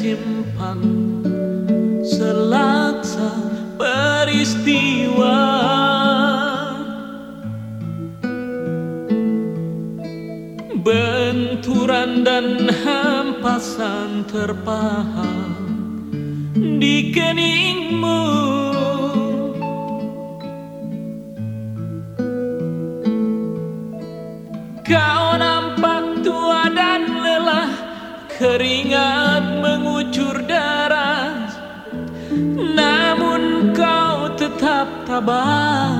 tersimpan selaksa peristiwa. Benturan dan hempasan terpahat di keningmu Keringat mengucur deras Namun kau tetap tabah.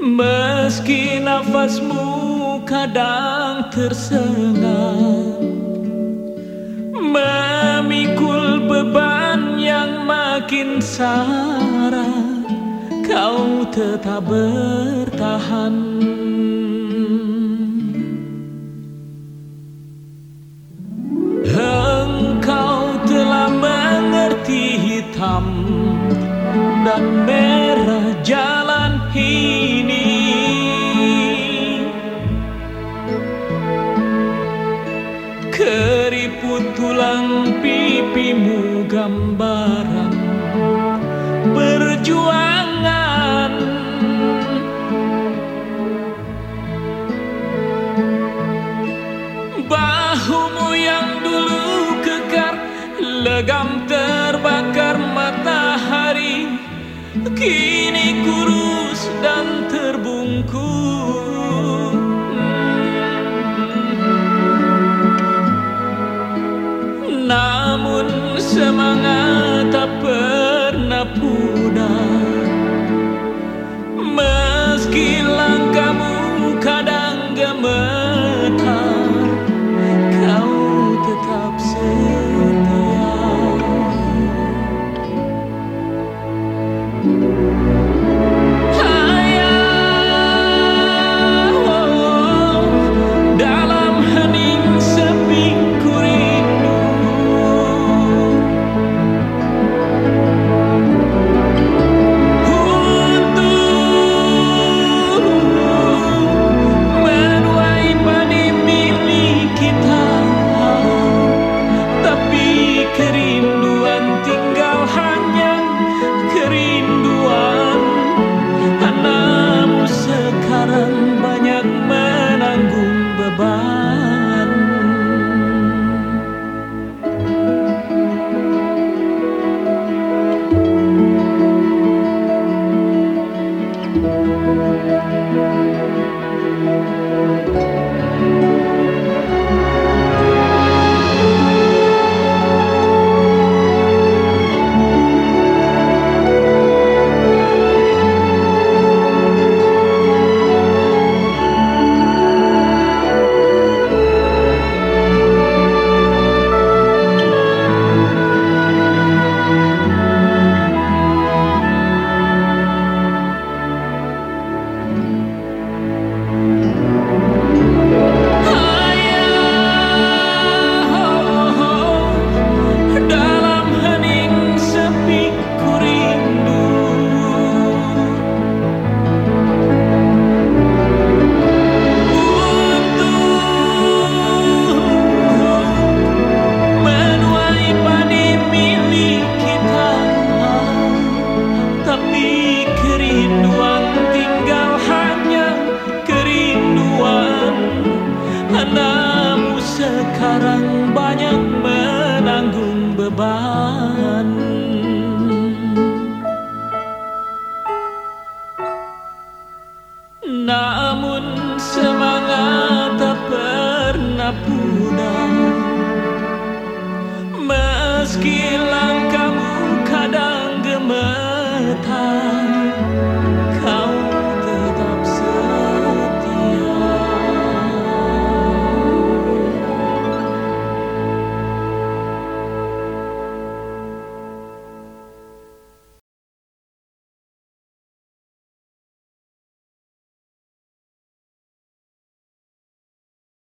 Meski nafasmu kadang tersengat Memikul beban yang makin sarah Kau tetap bertahan dan merah jalan ini. Keriput tulang pipimu gambaran perjuangan. Bahumu yang dulu kekar Legam terbakar Kini kurus dan terbungkus. Namun semangat tak pernah Meski langkahmu kadang gemetar